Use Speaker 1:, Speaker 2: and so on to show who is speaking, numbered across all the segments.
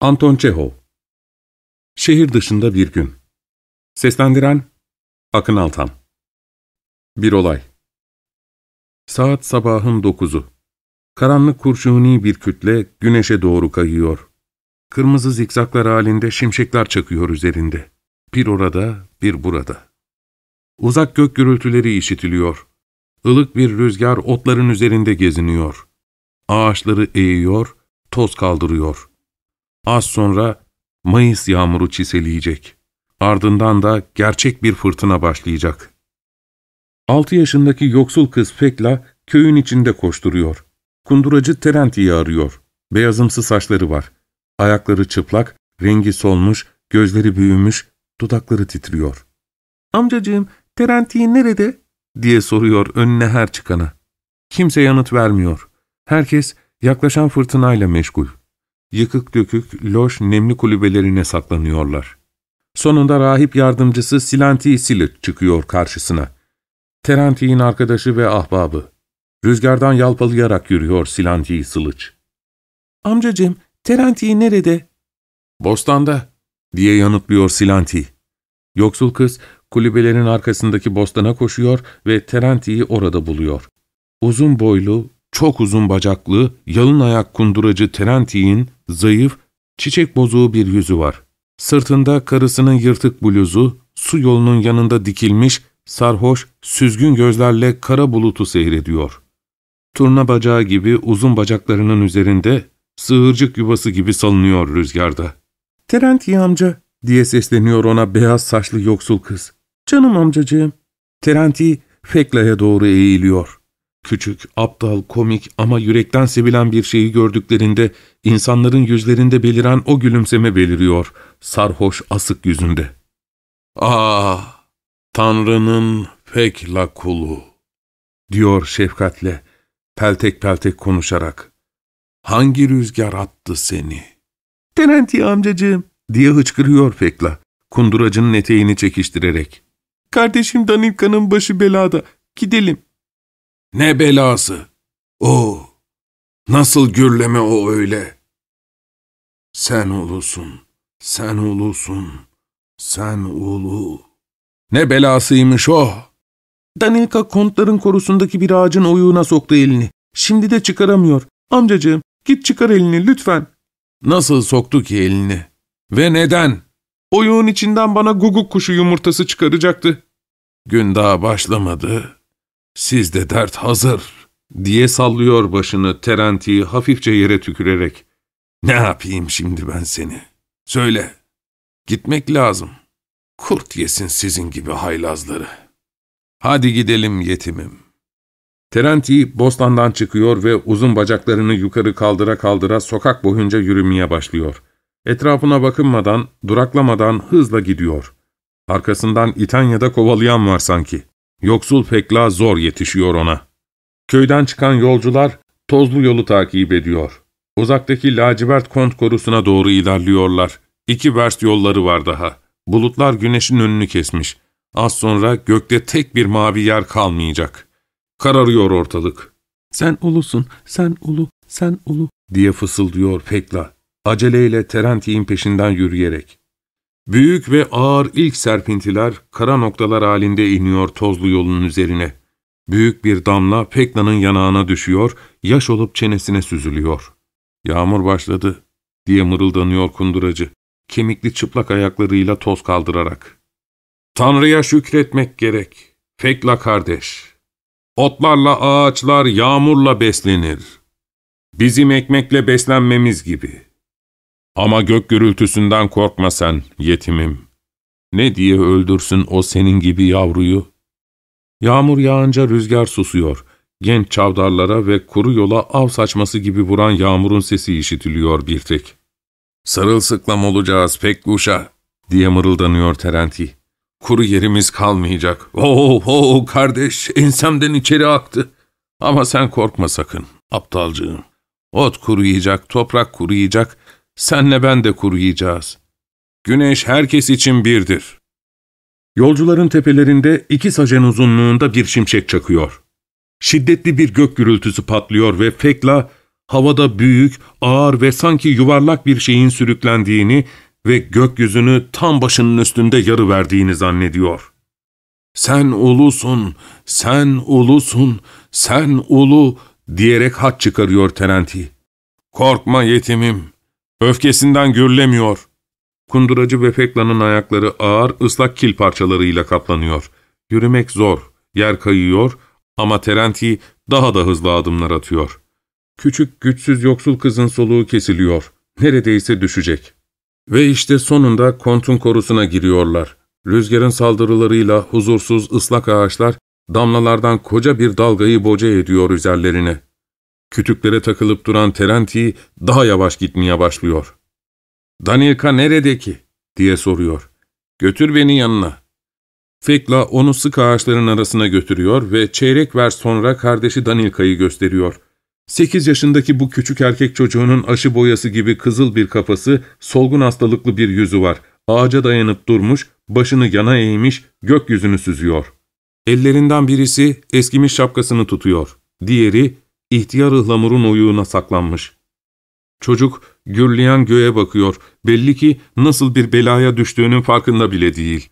Speaker 1: Anton Çehov Şehir dışında bir gün Seslendiren Akın Altan Bir olay Saat sabahın dokuzu. Karanlık kurşuni bir kütle güneşe doğru kayıyor. Kırmızı zikzaklar halinde şimşekler çakıyor üzerinde. Bir orada, bir burada. Uzak gök gürültüleri işitiliyor. Ilık bir rüzgar otların üzerinde geziniyor. Ağaçları eğiyor, toz kaldırıyor. Az sonra Mayıs yağmuru çiseleyecek. Ardından da gerçek bir fırtına başlayacak. Altı yaşındaki yoksul kız Fekla köyün içinde koşturuyor. Kunduracı Terenti'yi arıyor. Beyazımsı saçları var. Ayakları çıplak, rengi solmuş, gözleri büyümüş, dudakları titriyor. ''Amcacığım, Terenti nerede?'' diye soruyor önüne her çıkana. Kimse yanıt vermiyor. Herkes yaklaşan fırtınayla meşgul. Yıkık dökük, loş, nemli kulübelerine saklanıyorlar. Sonunda rahip yardımcısı Silanti Silit çıkıyor karşısına. Terenti'nin arkadaşı ve ahbabı. Rüzgardan yalpalayarak yürüyor Silanti Sılıç. ''Amcacığım, Terenti nerede?'' ''Bostanda.'' diye yanıtlıyor Silanti. Yoksul kız kulübelerin arkasındaki bostana koşuyor ve Terenti'yi orada buluyor. Uzun boylu, çok uzun bacaklı, yalın ayak kunduracı Terenti'nin zayıf, çiçek bozuğu bir yüzü var. Sırtında karısının yırtık bluzu, su yolunun yanında dikilmiş, sarhoş, süzgün gözlerle kara bulutu seyrediyor. Turna bacağı gibi uzun bacaklarının üzerinde sığırcık yuvası gibi salınıyor rüzgarda. ''Terenti amca'' diye sesleniyor ona beyaz saçlı yoksul kız. ''Canım amcacığım.'' Terenti Fekla'ya doğru eğiliyor. Küçük, aptal, komik ama yürekten sevilen bir şeyi gördüklerinde insanların yüzlerinde beliren o gülümseme beliriyor, sarhoş asık yüzünde. ''Ah, Tanrı'nın Fekla kulu.'' diyor şefkatle, peltek peltek konuşarak. ''Hangi rüzgar attı seni?'' ''Tenenti amcacığım.'' diye hıçkırıyor Fekla, kunduracının eteğini çekiştirerek. ''Kardeşim Danilka'nın başı belada, gidelim.'' ''Ne belası? O, nasıl gürleme o öyle?'' ''Sen ulusun, sen ulusun, sen ulu.'' ''Ne belasıymış o?'' Danilka kontların korusundaki bir ağacın oyuğuna soktu elini. Şimdi de çıkaramıyor. Amcacığım, git çıkar elini lütfen. Nasıl soktu ki elini? Ve neden? Oyuğun içinden bana guguk kuşu yumurtası çıkaracaktı. Gün daha başlamadı. Sizde dert hazır, diye sallıyor başını Terenti'yi hafifçe yere tükürerek. Ne yapayım şimdi ben seni? Söyle. Gitmek lazım. Kurt yesin sizin gibi haylazları. Hadi gidelim yetimim. Terenti bostandan çıkıyor ve uzun bacaklarını yukarı kaldıra kaldıra sokak boyunca yürümeye başlıyor. Etrafına bakınmadan, duraklamadan hızla gidiyor. Arkasından iten kovalayan var sanki. Yoksul Fekla zor yetişiyor ona. Köyden çıkan yolcular tozlu yolu takip ediyor. Uzaktaki lacivert kont korusuna doğru ilerliyorlar. İki verst yolları var daha. Bulutlar güneşin önünü kesmiş. Az sonra gökte tek bir mavi yer kalmayacak. Kararıyor ortalık. ''Sen ulusun, sen ulu, sen ulu'' diye fısıldıyor Fekla. Aceleyle Terenti'nin peşinden yürüyerek. Büyük ve ağır ilk serpintiler kara noktalar halinde iniyor tozlu yolun üzerine. Büyük bir damla Fekla'nın yanağına düşüyor, yaş olup çenesine süzülüyor. ''Yağmur başladı.'' diye mırıldanıyor kunduracı, kemikli çıplak ayaklarıyla toz kaldırarak. ''Tanrı'ya şükretmek gerek. Fekla kardeş. Otlarla ağaçlar yağmurla beslenir. Bizim ekmekle beslenmemiz gibi.'' Ama gök gürültüsünden korkma sen, yetimim. Ne diye öldürsün o senin gibi yavruyu? Yağmur yağınca rüzgar susuyor. Genç çavdarlara ve kuru yola av saçması gibi vuran yağmurun sesi işitiliyor bir tek. Sarılsıklam olacağız pek kuşa, diye mırıldanıyor Terenti. Kuru yerimiz kalmayacak. Oo, oo kardeş, ensemden içeri aktı. Ama sen korkma sakın, aptalcığım. Ot kuruyacak, toprak kuruyacak, senle ben de kuruyacağız. Güneş herkes için birdir. Yolcuların tepelerinde iki sajen uzunluğunda bir şimşek çakıyor. Şiddetli bir gök gürültüsü patlıyor ve Fekla havada büyük, ağır ve sanki yuvarlak bir şeyin sürüklendiğini ve gökyüzünü tam başının üstünde yarı verdiğini zannediyor. ''Sen ulusun, sen ulusun, sen ulu'' diyerek hat çıkarıyor Terenti. ''Korkma yetimim, öfkesinden gürlemiyor.'' Kunduracı ve Fekla'nın ayakları ağır, ıslak kil parçalarıyla kaplanıyor. Yürümek zor, yer kayıyor ama Terenti daha da hızlı adımlar atıyor. Küçük, güçsüz yoksul kızın soluğu kesiliyor. Neredeyse düşecek. Ve işte sonunda kontun korusuna giriyorlar. Rüzgarın saldırılarıyla huzursuz ıslak ağaçlar damlalardan koca bir dalgayı boca ediyor üzerlerine. Kütüklere takılıp duran Terenti daha yavaş gitmeye başlıyor. ''Danilka nerede ki?'' diye soruyor. ''Götür beni yanına.'' Fekla onu sık ağaçların arasına götürüyor ve çeyrek ver sonra kardeşi Danilka'yı gösteriyor. Sekiz yaşındaki bu küçük erkek çocuğunun aşı boyası gibi kızıl bir kafası, solgun hastalıklı bir yüzü var. Ağaca dayanıp durmuş, başını yana eğmiş, gökyüzünü süzüyor. Ellerinden birisi eskimiş şapkasını tutuyor. Diğeri ihtiyar ıhlamurun oyuğuna saklanmış. Çocuk gürleyen göğe bakıyor. Belli ki nasıl bir belaya düştüğünün farkında bile değil.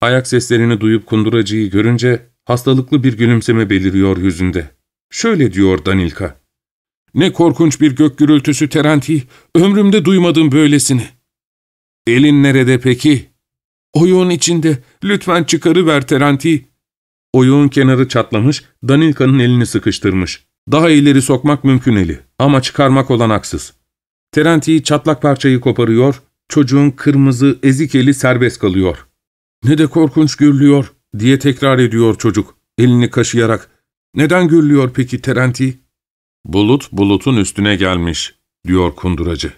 Speaker 1: Ayak seslerini duyup kunduracıyı görünce hastalıklı bir gülümseme beliriyor yüzünde. Şöyle diyor Danilka. Ne korkunç bir gök gürültüsü Terenti, ömrümde duymadım böylesini. Elin nerede peki? Oyuğun içinde, lütfen çıkarıver Terenti. Oyuğun kenarı çatlamış, Danilka'nın elini sıkıştırmış. Daha ileri sokmak mümkün eli ama çıkarmak olanaksız. Terenti çatlak parçayı koparıyor, çocuğun kırmızı ezik eli serbest kalıyor. ''Ne de korkunç gürlüyor.'' diye tekrar ediyor çocuk, elini kaşıyarak. ''Neden gürlüyor peki Terenti?'' ''Bulut bulutun üstüne gelmiş.'' diyor kunduracı.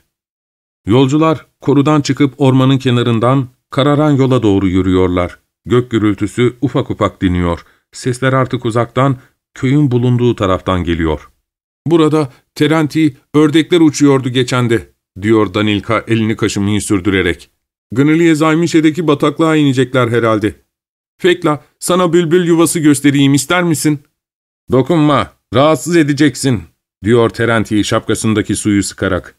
Speaker 1: Yolcular korudan çıkıp ormanın kenarından kararan yola doğru yürüyorlar. Gök gürültüsü ufak ufak diniyor. Sesler artık uzaktan, köyün bulunduğu taraftan geliyor. ''Burada Terenti ördekler uçuyordu geçende.'' diyor Danilka elini kaşımayı sürdürerek. Gınırlı'ya Zaymişe'deki bataklığa inecekler herhalde. Fekla, sana bülbül yuvası göstereyim ister misin? Dokunma, rahatsız edeceksin, diyor Terenti şapkasındaki suyu sıkarak.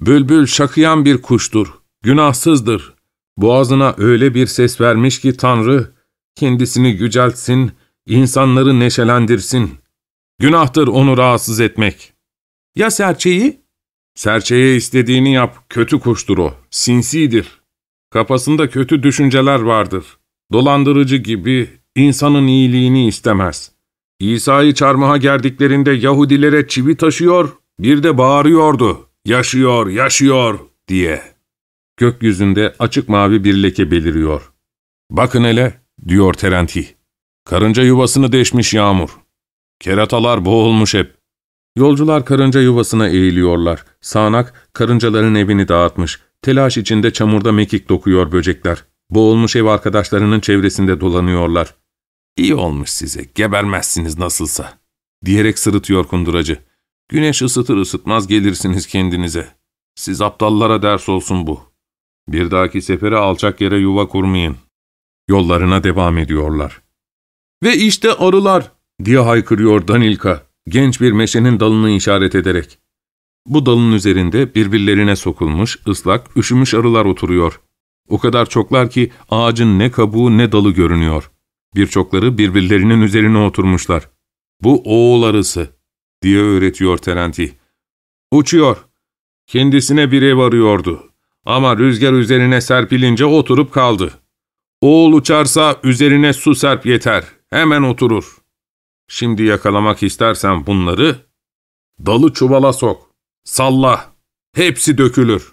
Speaker 1: Bülbül şakıyan bir kuştur, günahsızdır. Boğazına öyle bir ses vermiş ki Tanrı, kendisini yüceltsin, insanları neşelendirsin. Günahtır onu rahatsız etmek. Ya serçeyi? Serçeye istediğini yap, kötü kuştur o, sinsidir. Kafasında kötü düşünceler vardır. Dolandırıcı gibi insanın iyiliğini istemez. İsa'yı çarmıha gerdiklerinde Yahudilere çivi taşıyor, bir de bağırıyordu. Yaşıyor, yaşıyor diye. Gökyüzünde açık mavi bir leke beliriyor. Bakın hele, diyor Terenti. Karınca yuvasını deşmiş yağmur. Keratalar boğulmuş hep. Yolcular karınca yuvasına eğiliyorlar. Sağnak karıncaların evini dağıtmış. Telaş içinde çamurda mekik dokuyor böcekler. Boğulmuş ev arkadaşlarının çevresinde dolanıyorlar. İyi olmuş size, gebermezsiniz nasılsa, diyerek sırıtıyor kunduracı. Güneş ısıtır ısıtmaz gelirsiniz kendinize. Siz aptallara ders olsun bu. Bir dahaki sefere alçak yere yuva kurmayın. Yollarına devam ediyorlar. Ve işte arılar, diye haykırıyor Danilka, genç bir meşenin dalını işaret ederek. Bu dalın üzerinde birbirlerine sokulmuş, ıslak, üşümüş arılar oturuyor. O kadar çoklar ki ağacın ne kabuğu ne dalı görünüyor. Birçokları birbirlerinin üzerine oturmuşlar. Bu oğul arısı, diye öğretiyor Terenti. Uçuyor. Kendisine bir ev arıyordu. Ama rüzgar üzerine serpilince oturup kaldı. Oğul uçarsa üzerine su serp yeter. Hemen oturur. Şimdi yakalamak istersen bunları, dalı çuvala sok. Salla! Hepsi dökülür.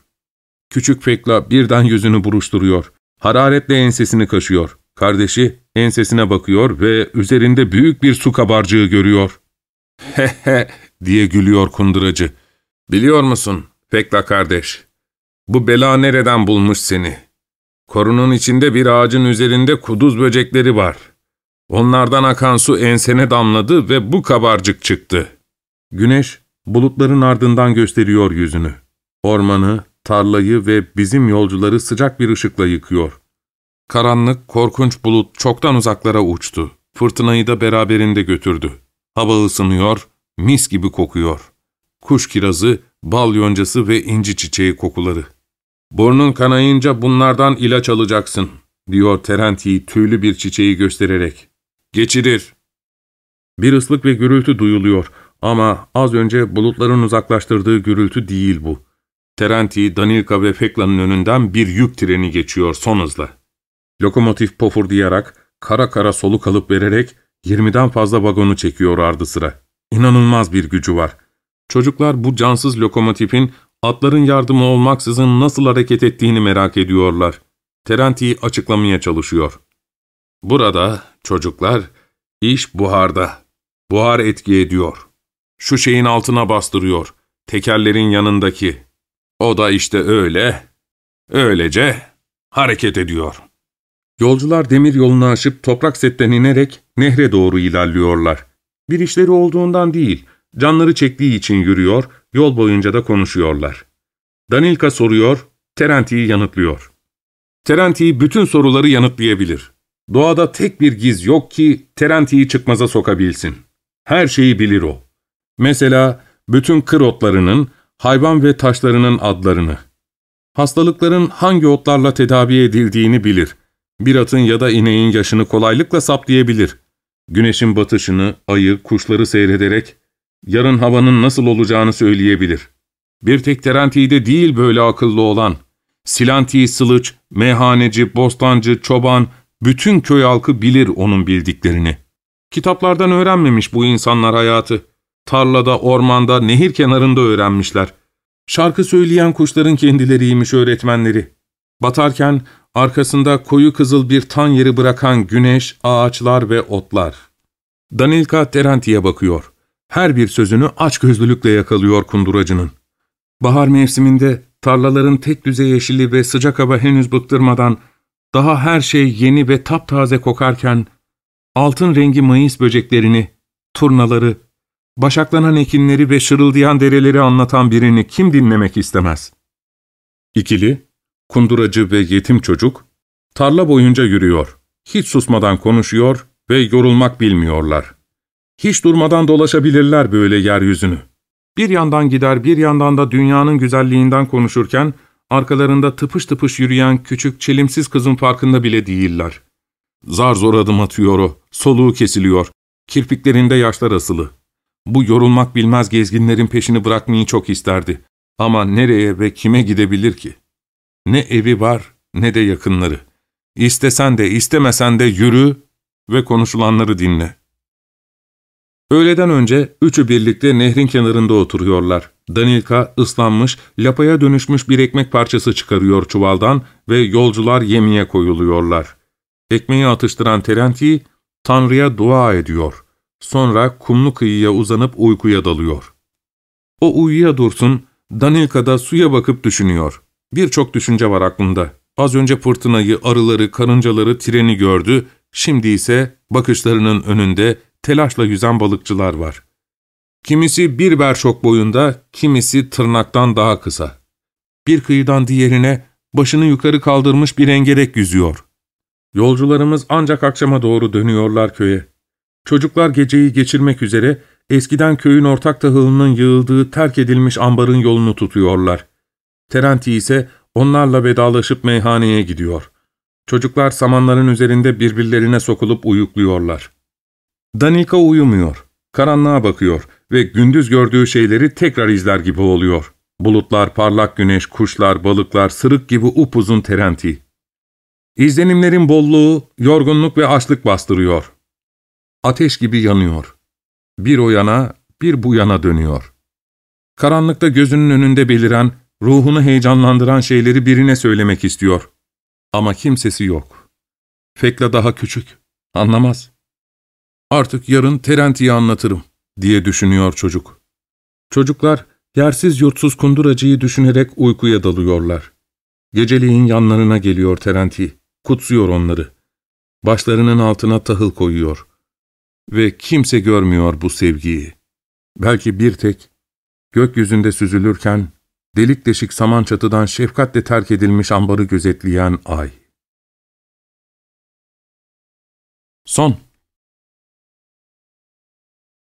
Speaker 1: Küçük Fekla birden yüzünü buruşturuyor. Hararetle ensesini kaşıyor. Kardeşi ensesine bakıyor ve üzerinde büyük bir su kabarcığı görüyor. He he diye gülüyor kunduracı. Biliyor musun Fekla kardeş, bu bela nereden bulmuş seni? Korunun içinde bir ağacın üzerinde kuduz böcekleri var. Onlardan akan su ensene damladı ve bu kabarcık çıktı. Güneş bulutların ardından gösteriyor yüzünü. Ormanı, tarlayı ve bizim yolcuları sıcak bir ışıkla yıkıyor. Karanlık, korkunç bulut çoktan uzaklara uçtu. Fırtınayı da beraberinde götürdü. Hava ısınıyor, mis gibi kokuyor. kuş kirazı, bal yoncası ve inci çiçeği kokuları. ''Burnun kanayınca bunlardan ilaç alacaksın.'' diyor Terenti tüylü bir çiçeği göstererek. ''Geçirir.'' Bir ıslık ve gürültü duyuluyor ama az önce bulutların uzaklaştırdığı gürültü değil bu. Terenti, Danilka ve Fekla'nın önünden bir yük treni geçiyor son hızla. Lokomotif pofurdayarak, kara kara soluk alıp vererek 20'den fazla vagonu çekiyor ardı sıra. İnanılmaz bir gücü var. Çocuklar bu cansız lokomotifin atların yardımı olmaksızın nasıl hareket ettiğini merak ediyorlar. Terenti açıklamaya çalışıyor. Burada çocuklar, iş buharda. Buhar etki ediyor. Şu şeyin altına bastırıyor. Tekerlerin yanındaki. O da işte öyle, öylece hareket ediyor. Yolcular demir yolunu aşıp toprak setten inerek nehre doğru ilerliyorlar. Bir işleri olduğundan değil, canları çektiği için yürüyor, yol boyunca da konuşuyorlar. Danilka soruyor, Terenti'yi yanıtlıyor. Terenti bütün soruları yanıtlayabilir. Doğada tek bir giz yok ki Terenti'yi çıkmaza sokabilsin. Her şeyi bilir o. Mesela bütün kır otlarının, hayvan ve taşlarının adlarını. Hastalıkların hangi otlarla tedavi edildiğini bilir. Bir atın ya da ineğin yaşını kolaylıkla saptayabilir. Güneşin batışını, ayı, kuşları seyrederek yarın havanın nasıl olacağını söyleyebilir. Bir tek Terenti'de değil böyle akıllı olan. Silanti, Sılıç, meyhaneci, bostancı, çoban, bütün köy halkı bilir onun bildiklerini. Kitaplardan öğrenmemiş bu insanlar hayatı. Tarlada, ormanda, nehir kenarında öğrenmişler. Şarkı söyleyen kuşların kendileriymiş öğretmenleri. Batarken arkasında koyu kızıl bir tan yeri bırakan güneş, ağaçlar ve otlar. Danilka Terenti'ye bakıyor. Her bir sözünü açgözlülükle yakalıyor kunduracının. Bahar mevsiminde tarlaların tek düze yeşili ve sıcak hava henüz bıktırmadan, daha her şey yeni ve taptaze kokarken, altın rengi mayıs böceklerini, turnaları, başaklanan ekinleri ve şırıldayan dereleri anlatan birini kim dinlemek istemez? İkili, kunduracı ve yetim çocuk, tarla boyunca yürüyor, hiç susmadan konuşuyor ve yorulmak bilmiyorlar. Hiç durmadan dolaşabilirler böyle yeryüzünü. Bir yandan gider bir yandan da dünyanın güzelliğinden konuşurken, arkalarında tıpış tıpış yürüyen küçük çelimsiz kızın farkında bile değiller. Zar zor adım atıyor o, soluğu kesiliyor, kirpiklerinde yaşlar asılı. Bu yorulmak bilmez gezginlerin peşini bırakmayı çok isterdi. Ama nereye ve kime gidebilir ki? Ne evi var ne de yakınları. İstesen de istemesen de yürü ve konuşulanları dinle. Öğleden önce üçü birlikte nehrin kenarında oturuyorlar. Danilka ıslanmış, lapaya dönüşmüş bir ekmek parçası çıkarıyor çuvaldan ve yolcular yemeğe koyuluyorlar. Ekmeği atıştıran Terenti, Tanrı'ya dua ediyor. Sonra kumlu kıyıya uzanıp uykuya dalıyor. O uyuya dursun, Danilka da suya bakıp düşünüyor. Birçok düşünce var aklında. Az önce fırtınayı, arıları, karıncaları, treni gördü, şimdi ise bakışlarının önünde telaşla yüzen balıkçılar var. Kimisi bir berşok boyunda, kimisi tırnaktan daha kısa. Bir kıyıdan diğerine başını yukarı kaldırmış bir engerek yüzüyor. Yolcularımız ancak akşama doğru dönüyorlar köye. Çocuklar geceyi geçirmek üzere eskiden köyün ortak tahılının yığıldığı terk edilmiş ambarın yolunu tutuyorlar. Terenti ise onlarla vedalaşıp meyhaneye gidiyor. Çocuklar samanların üzerinde birbirlerine sokulup uyukluyorlar. Danika uyumuyor, karanlığa bakıyor ve gündüz gördüğü şeyleri tekrar izler gibi oluyor. Bulutlar, parlak güneş, kuşlar, balıklar, sırık gibi upuzun Terenti. İzlenimlerin bolluğu, yorgunluk ve açlık bastırıyor. Ateş gibi yanıyor. Bir o yana, bir bu yana dönüyor. Karanlıkta gözünün önünde beliren, ruhunu heyecanlandıran şeyleri birine söylemek istiyor. Ama kimsesi yok. Fekla daha küçük, anlamaz. Artık yarın Terenti'yi anlatırım, diye düşünüyor çocuk. Çocuklar, yersiz yurtsuz kunduracıyı düşünerek uykuya dalıyorlar. Geceliğin yanlarına geliyor Terenti, kutsuyor onları. Başlarının altına tahıl koyuyor. Ve kimse görmüyor bu sevgiyi. Belki bir tek, gökyüzünde süzülürken, delik deşik saman çatıdan şefkatle terk edilmiş ambarı gözetleyen ay. Son